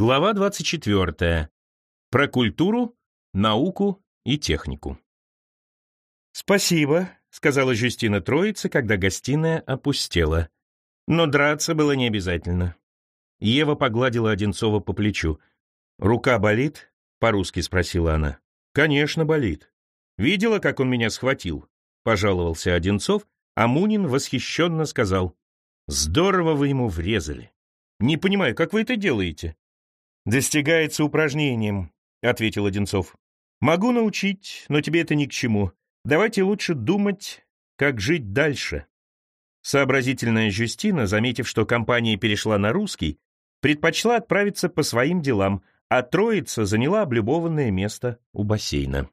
Глава 24. Про культуру, науку и технику. «Спасибо», — сказала Жюстина Троица, когда гостиная опустела. Но драться было не обязательно. Ева погладила Одинцова по плечу. «Рука болит?» — по-русски спросила она. «Конечно, болит. Видела, как он меня схватил?» — пожаловался Одинцов, а Мунин восхищенно сказал. «Здорово вы ему врезали. Не понимаю, как вы это делаете?» «Достигается упражнением», — ответил Одинцов. «Могу научить, но тебе это ни к чему. Давайте лучше думать, как жить дальше». Сообразительная Жюстина, заметив, что компания перешла на русский, предпочла отправиться по своим делам, а троица заняла облюбованное место у бассейна.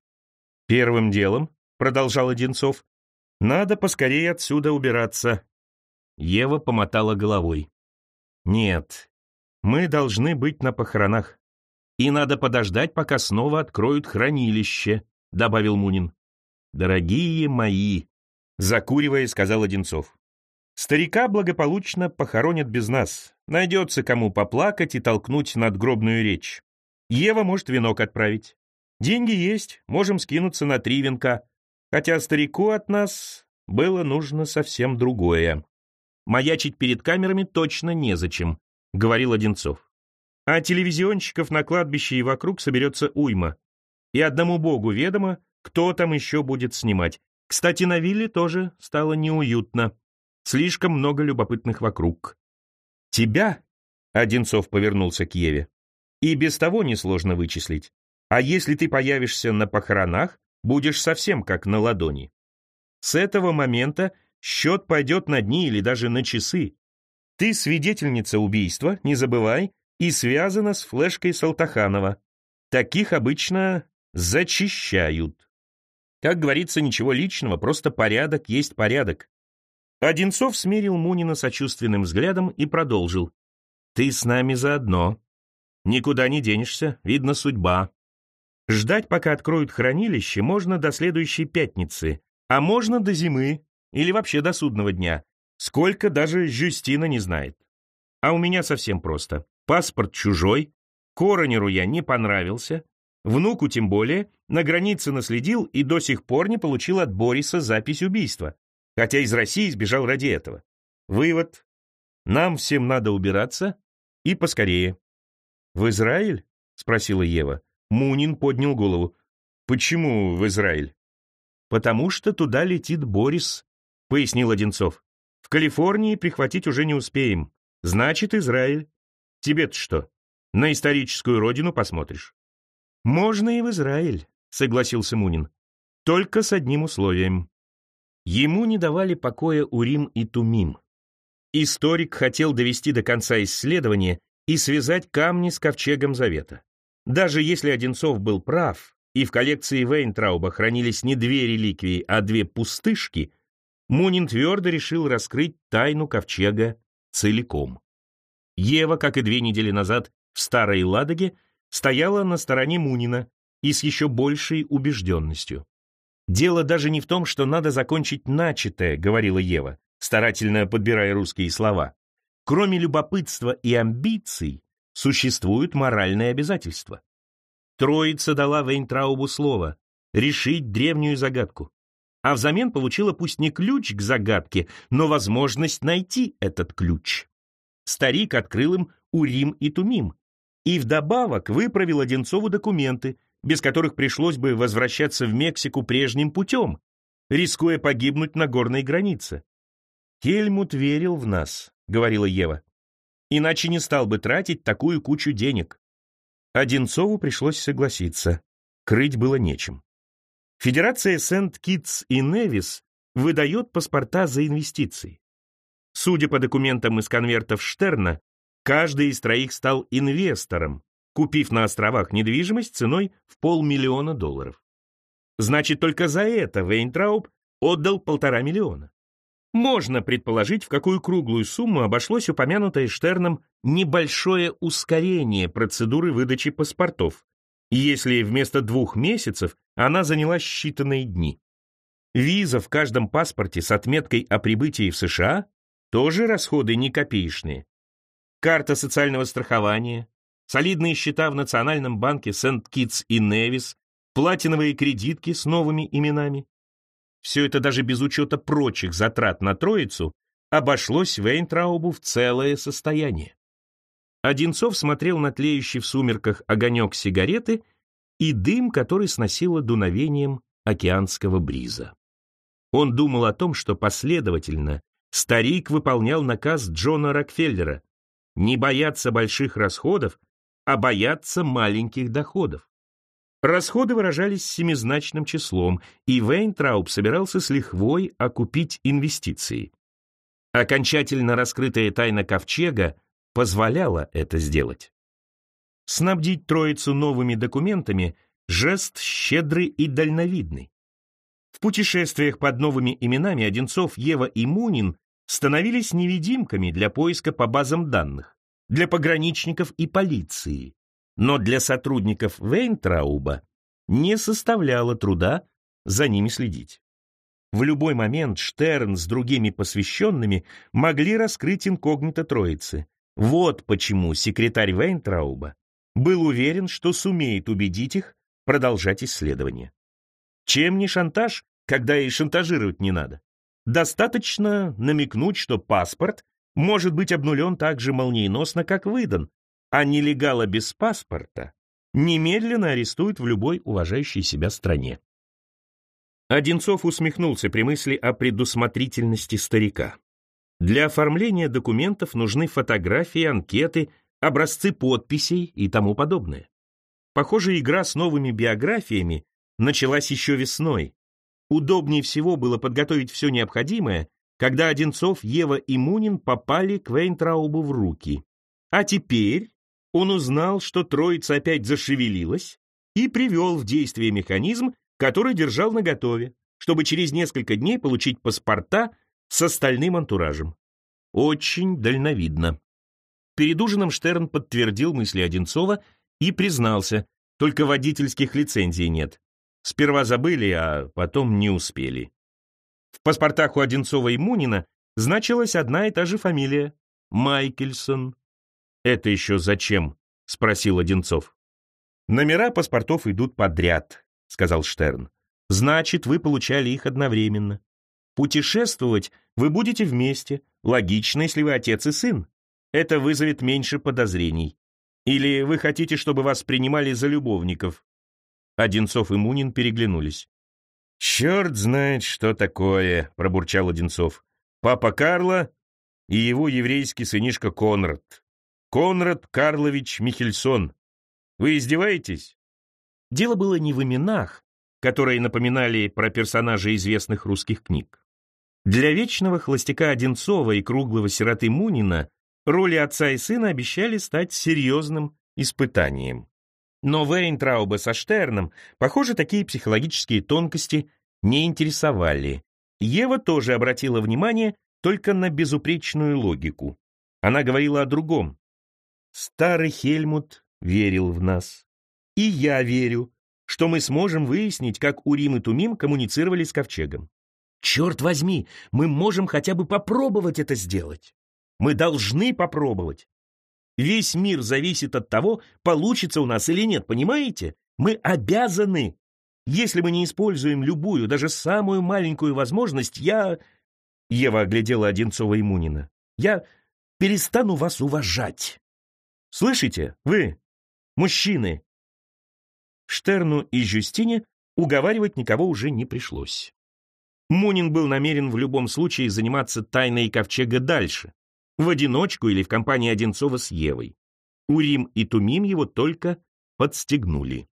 «Первым делом», — продолжал Одинцов, — «надо поскорее отсюда убираться». Ева помотала головой. «Нет, мы должны быть на похоронах. И надо подождать, пока снова откроют хранилище, добавил Мунин. Дорогие мои, закуривая, сказал Одинцов. Старика благополучно похоронят без нас. Найдется кому поплакать и толкнуть надгробную речь. Ева может венок отправить. Деньги есть, можем скинуться на три венка. Хотя старику от нас было нужно совсем другое. Маячить перед камерами точно незачем говорил Одинцов. А телевизионщиков на кладбище и вокруг соберется уйма. И одному богу ведомо, кто там еще будет снимать. Кстати, на вилле тоже стало неуютно. Слишком много любопытных вокруг. «Тебя?» — Одинцов повернулся к Еве. «И без того несложно вычислить. А если ты появишься на похоронах, будешь совсем как на ладони. С этого момента счет пойдет на дни или даже на часы. Ты свидетельница убийства, не забывай, и связана с флешкой Салтаханова. Таких обычно зачищают. Как говорится, ничего личного, просто порядок есть порядок. Одинцов смерил Мунина сочувственным взглядом и продолжил. «Ты с нами заодно. Никуда не денешься, видно судьба. Ждать, пока откроют хранилище, можно до следующей пятницы, а можно до зимы или вообще до судного дня. Сколько даже Жюстина не знает. А у меня совсем просто. Паспорт чужой, коронеру я не понравился, внуку тем более, на границе наследил и до сих пор не получил от Бориса запись убийства, хотя из России сбежал ради этого. Вывод. Нам всем надо убираться и поскорее. «В Израиль?» — спросила Ева. Мунин поднял голову. «Почему в Израиль?» «Потому что туда летит Борис», — пояснил Одинцов. В Калифорнии прихватить уже не успеем. Значит, Израиль. Тебе-то что? На историческую родину посмотришь? Можно и в Израиль, согласился Мунин. Только с одним условием. Ему не давали покоя Урим и Тумим. Историк хотел довести до конца исследования и связать камни с ковчегом Завета. Даже если Одинцов был прав, и в коллекции Вейнтрауба хранились не две реликвии, а две пустышки — Мунин твердо решил раскрыть тайну ковчега целиком. Ева, как и две недели назад в Старой Ладоге, стояла на стороне Мунина и с еще большей убежденностью. «Дело даже не в том, что надо закончить начатое», — говорила Ева, старательно подбирая русские слова. «Кроме любопытства и амбиций существуют моральные обязательства». Троица дала Вейнтраубу слово решить древнюю загадку а взамен получила пусть не ключ к загадке, но возможность найти этот ключ. Старик открыл им Урим и Тумим, и вдобавок выправил Одинцову документы, без которых пришлось бы возвращаться в Мексику прежним путем, рискуя погибнуть на горной границе. «Хельмут верил в нас», — говорила Ева, «иначе не стал бы тратить такую кучу денег». Одинцову пришлось согласиться, крыть было нечем. Федерация Сент-Китс и Невис выдает паспорта за инвестиции. Судя по документам из конвертов Штерна, каждый из троих стал инвестором, купив на островах недвижимость ценой в полмиллиона долларов. Значит, только за это Вейнтрауб отдал полтора миллиона. Можно предположить, в какую круглую сумму обошлось упомянутое Штерном небольшое ускорение процедуры выдачи паспортов, если вместо двух месяцев она заняла считанные дни. Виза в каждом паспорте с отметкой о прибытии в США тоже расходы не копеечные. Карта социального страхования, солидные счета в Национальном банке Сент-Китс и Невис, платиновые кредитки с новыми именами. Все это даже без учета прочих затрат на троицу обошлось Вейнтраубу в целое состояние. Одинцов смотрел на тлеющий в сумерках огонек сигареты и дым, который сносило дуновением океанского бриза. Он думал о том, что последовательно старик выполнял наказ Джона Рокфеллера не бояться больших расходов, а бояться маленьких доходов. Расходы выражались семизначным числом, и Вейнтрауб собирался с лихвой окупить инвестиции. Окончательно раскрытая тайна ковчега позволяла это сделать. Снабдить троицу новыми документами – жест щедрый и дальновидный. В путешествиях под новыми именами Одинцов, Ева и Мунин становились невидимками для поиска по базам данных, для пограничников и полиции, но для сотрудников Вейнтрауба не составляло труда за ними следить. В любой момент Штерн с другими посвященными могли раскрыть инкогнито троицы. Вот почему секретарь Вейнтрауба был уверен, что сумеет убедить их продолжать исследование. Чем не шантаж, когда и шантажировать не надо? Достаточно намекнуть, что паспорт может быть обнулен так же молниеносно, как выдан, а нелегала без паспорта немедленно арестуют в любой уважающей себя стране. Одинцов усмехнулся при мысли о предусмотрительности старика. Для оформления документов нужны фотографии, анкеты, образцы подписей и тому подобное. Похоже, игра с новыми биографиями началась еще весной. Удобнее всего было подготовить все необходимое, когда Одинцов, Ева и Мунин попали к Вейнтраубу в руки. А теперь он узнал, что троица опять зашевелилась и привел в действие механизм, который держал наготове, чтобы через несколько дней получить паспорта с остальным антуражем. Очень дальновидно. Перед ужином Штерн подтвердил мысли Одинцова и признался, только водительских лицензий нет. Сперва забыли, а потом не успели. В паспортах у Одинцова и Мунина значилась одна и та же фамилия — Майкельсон. «Это еще зачем?» — спросил Одинцов. «Номера паспортов идут подряд», — сказал Штерн. «Значит, вы получали их одновременно. Путешествовать вы будете вместе. Логично, если вы отец и сын. Это вызовет меньше подозрений. Или вы хотите, чтобы вас принимали за любовников?» Одинцов и Мунин переглянулись. «Черт знает, что такое», — пробурчал Одинцов. «Папа Карла и его еврейский сынишка Конрад. Конрад Карлович Михельсон. Вы издеваетесь? Дело было не в именах, которые напоминали про персонажей известных русских книг. Для вечного холостяка Одинцова и круглого сироты Мунина роли отца и сына обещали стать серьезным испытанием. Но Вейнтрауба со Штерном, похоже, такие психологические тонкости не интересовали. Ева тоже обратила внимание только на безупречную логику. Она говорила о другом. Старый Хельмут верил в нас. И я верю, что мы сможем выяснить, как Урим и Тумим коммуницировали с Ковчегом. Черт возьми, мы можем хотя бы попробовать это сделать. Мы должны попробовать. Весь мир зависит от того, получится у нас или нет, понимаете? Мы обязаны. Если мы не используем любую, даже самую маленькую возможность, я... Ева оглядела Одинцова и Мунина. Я перестану вас уважать. Слышите, вы, мужчины?» Штерну и Жюстине уговаривать никого уже не пришлось. Мунин был намерен в любом случае заниматься тайной ковчега дальше, в одиночку или в компании Одинцова с Евой. Урим и Тумим его только подстегнули.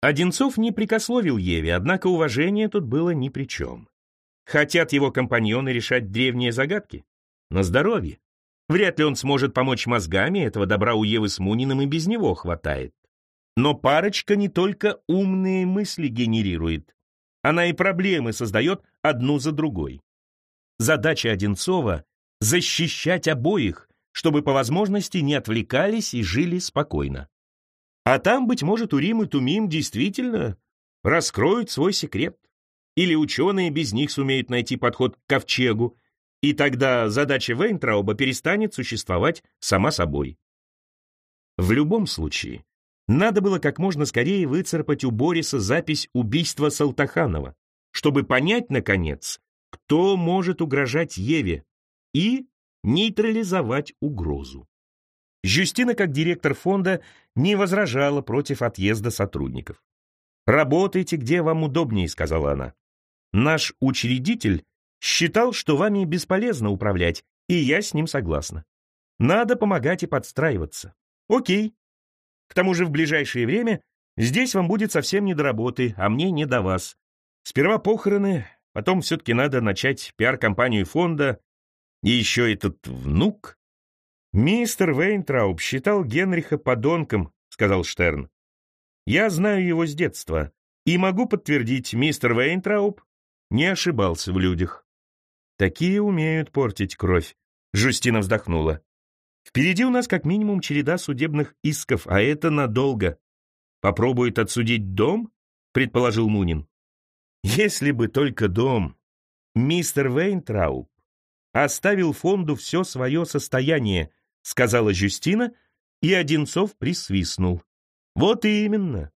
Одинцов не прикословил Еве, однако уважение тут было ни при чем. Хотят его компаньоны решать древние загадки? На здоровье. Вряд ли он сможет помочь мозгами, этого добра у Евы с Муниным и без него хватает. Но парочка не только умные мысли генерирует, она и проблемы создает одну за другой. Задача Одинцова — защищать обоих, чтобы по возможности не отвлекались и жили спокойно. А там, быть может, Урим и Тумим действительно раскроют свой секрет. Или ученые без них сумеют найти подход к ковчегу, и тогда задача Вейнтрауба перестанет существовать сама собой. В любом случае, надо было как можно скорее выцарпать у Бориса запись убийства Салтаханова, чтобы понять, наконец, кто может угрожать Еве, и нейтрализовать угрозу. Жюстина, как директор фонда, не возражала против отъезда сотрудников. «Работайте, где вам удобнее», — сказала она. «Наш учредитель считал, что вами бесполезно управлять, и я с ним согласна. Надо помогать и подстраиваться. Окей. К тому же в ближайшее время здесь вам будет совсем не до работы, а мне не до вас. Сперва похороны, потом все-таки надо начать пиар-компанию фонда, и еще этот внук. Мистер Вейнтрауб считал Генриха подонком, сказал Штерн. Я знаю его с детства и могу подтвердить, мистер Вейнтрауб не ошибался в людях. Такие умеют портить кровь. Жустина вздохнула. Впереди у нас как минимум череда судебных исков, а это надолго. Попробует отсудить дом? Предположил Мунин. Если бы только дом. Мистер Вейнтрауб оставил фонду все свое состояние, сказала Жюстина, и Одинцов присвистнул. Вот именно.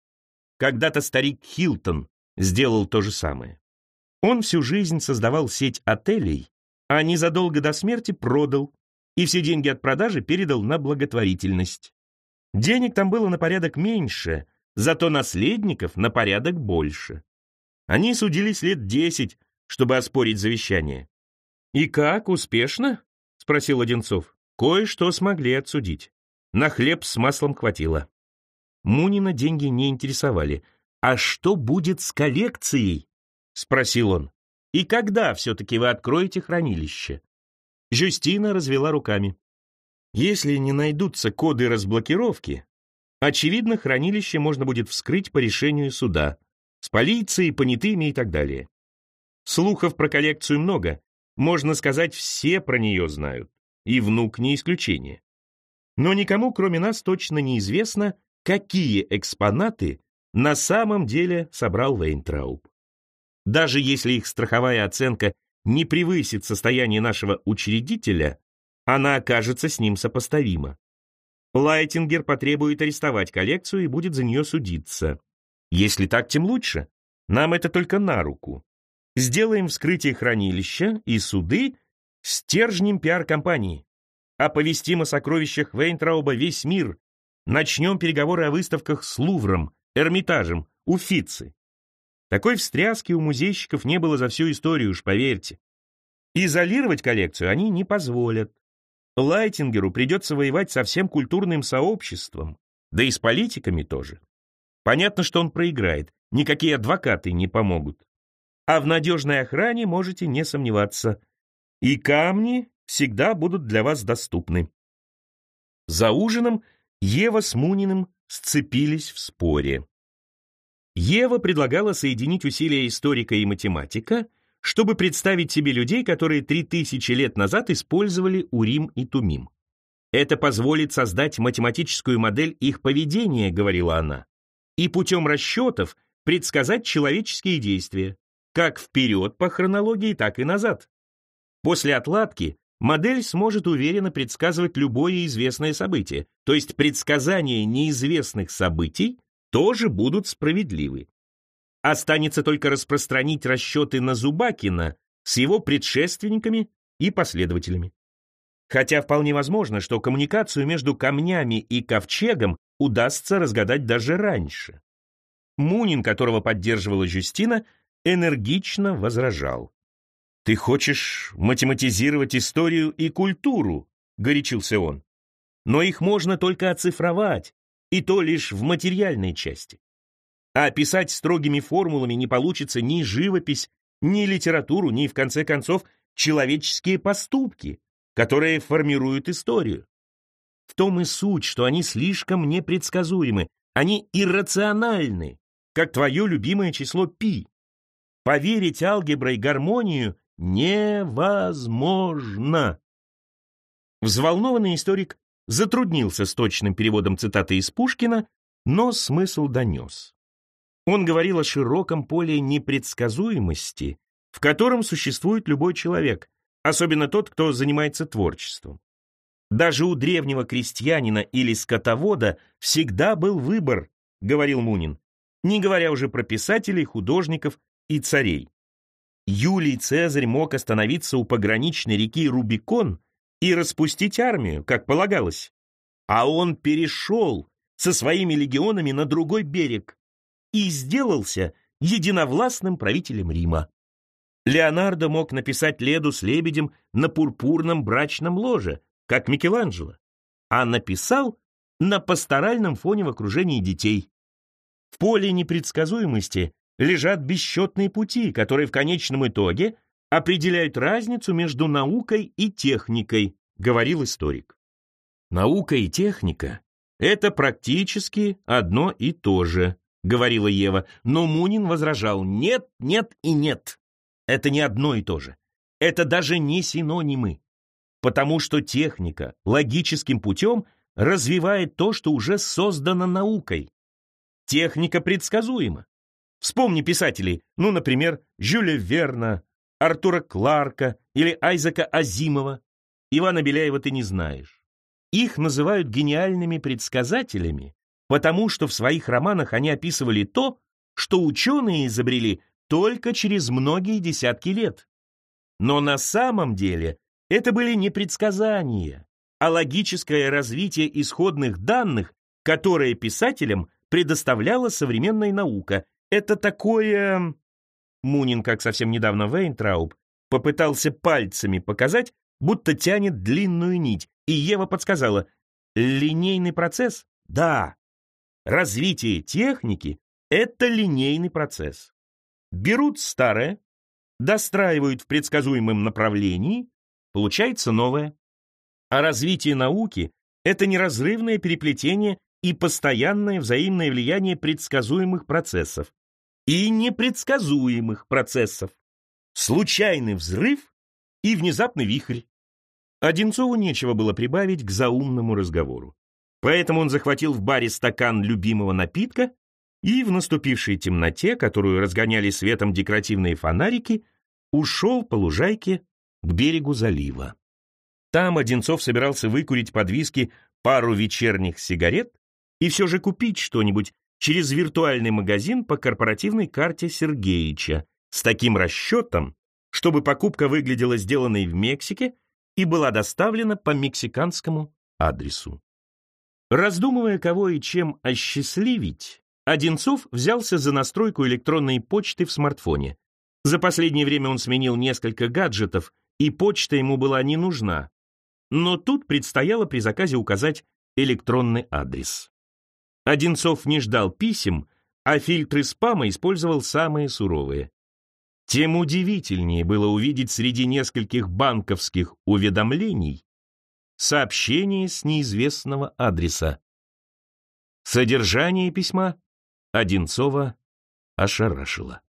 Когда-то старик Хилтон сделал то же самое. Он всю жизнь создавал сеть отелей, а незадолго до смерти продал, и все деньги от продажи передал на благотворительность. Денег там было на порядок меньше, зато наследников на порядок больше. Они судились лет десять, чтобы оспорить завещание. «И как, успешно?» — спросил Одинцов. «Кое-что смогли отсудить. На хлеб с маслом хватило». Мунина деньги не интересовали. «А что будет с коллекцией?» — спросил он. «И когда все-таки вы откроете хранилище?» Жюстина развела руками. «Если не найдутся коды разблокировки, очевидно, хранилище можно будет вскрыть по решению суда, с полицией, понятыми и так далее. Слухов про коллекцию много, можно сказать, все про нее знают, и внук не исключение. Но никому, кроме нас, точно неизвестно, какие экспонаты на самом деле собрал Вейнтрауб. Даже если их страховая оценка не превысит состояние нашего учредителя, она окажется с ним сопоставима. Лайтингер потребует арестовать коллекцию и будет за нее судиться. Если так, тем лучше. Нам это только на руку. Сделаем вскрытие хранилища и суды стержнем пиар-компании. Оповестим о сокровищах Вейнтрауба весь мир. Начнем переговоры о выставках с Лувром, Эрмитажем, Уфицы. Такой встряски у музейщиков не было за всю историю, уж поверьте. Изолировать коллекцию они не позволят. Лайтингеру придется воевать со всем культурным сообществом, да и с политиками тоже. Понятно, что он проиграет, никакие адвокаты не помогут. А в надежной охране можете не сомневаться. И камни всегда будут для вас доступны. За ужином Ева с Муниным сцепились в споре. Ева предлагала соединить усилия историка и математика, чтобы представить себе людей, которые три тысячи лет назад использовали Урим и Тумим. «Это позволит создать математическую модель их поведения», — говорила она, «и путем расчетов предсказать человеческие действия, как вперед по хронологии, так и назад. После отладки модель сможет уверенно предсказывать любое известное событие, то есть предсказания неизвестных событий тоже будут справедливы. Останется только распространить расчеты на Зубакина с его предшественниками и последователями. Хотя вполне возможно, что коммуникацию между камнями и ковчегом удастся разгадать даже раньше. Мунин, которого поддерживала Жюстина, энергично возражал. «Ты хочешь математизировать историю и культуру?» — горячился он. «Но их можно только оцифровать, и то лишь в материальной части. А описать строгими формулами не получится ни живопись, ни литературу, ни, в конце концов, человеческие поступки, которые формируют историю. В том и суть, что они слишком непредсказуемы, они иррациональны, как твое любимое число пи. Поверить алгеброй гармонию невозможно. Взволнованный историк затруднился с точным переводом цитаты из Пушкина, но смысл донес. Он говорил о широком поле непредсказуемости, в котором существует любой человек, особенно тот, кто занимается творчеством. Даже у древнего крестьянина или скотовода всегда был выбор, говорил Мунин, не говоря уже про писателей, художников и царей. Юлий Цезарь мог остановиться у пограничной реки Рубикон и распустить армию, как полагалось. А он перешел со своими легионами на другой берег и сделался единовластным правителем Рима. Леонардо мог написать Леду с лебедем на пурпурном брачном ложе, как Микеланджело, а написал на пасторальном фоне в окружении детей. В поле непредсказуемости лежат бесчетные пути, которые в конечном итоге определяют разницу между наукой и техникой, говорил историк. Наука и техника — это практически одно и то же, говорила Ева, но Мунин возражал «нет, нет и нет». Это не одно и то же. Это даже не синонимы. Потому что техника логическим путем развивает то, что уже создано наукой. Техника предсказуема. Вспомни писателей, ну, например, Жюля Верна, Артура Кларка или Айзека Азимова. Ивана Беляева ты не знаешь. Их называют гениальными предсказателями, потому что в своих романах они описывали то, что ученые изобрели только через многие десятки лет. Но на самом деле это были не предсказания, а логическое развитие исходных данных, которое писателям предоставляла современная наука, это такое... Мунин, как совсем недавно Вейнтрауб, попытался пальцами показать, будто тянет длинную нить, и Ева подсказала, линейный процесс? Да. Развитие техники — это линейный процесс. Берут старое, достраивают в предсказуемом направлении, получается новое. А развитие науки — это неразрывное переплетение и постоянное взаимное влияние предсказуемых процессов, и непредсказуемых процессов. Случайный взрыв и внезапный вихрь. Одинцову нечего было прибавить к заумному разговору. Поэтому он захватил в баре стакан любимого напитка и в наступившей темноте, которую разгоняли светом декоративные фонарики, ушел по лужайке к берегу залива. Там Одинцов собирался выкурить под виски пару вечерних сигарет и все же купить что-нибудь через виртуальный магазин по корпоративной карте Сергеича с таким расчетом, чтобы покупка выглядела сделанной в Мексике и была доставлена по мексиканскому адресу. Раздумывая, кого и чем осчастливить, Одинцов взялся за настройку электронной почты в смартфоне. За последнее время он сменил несколько гаджетов, и почта ему была не нужна. Но тут предстояло при заказе указать электронный адрес. Одинцов не ждал писем, а фильтры спама использовал самые суровые. Тем удивительнее было увидеть среди нескольких банковских уведомлений сообщение с неизвестного адреса. Содержание письма Одинцова ошарашило.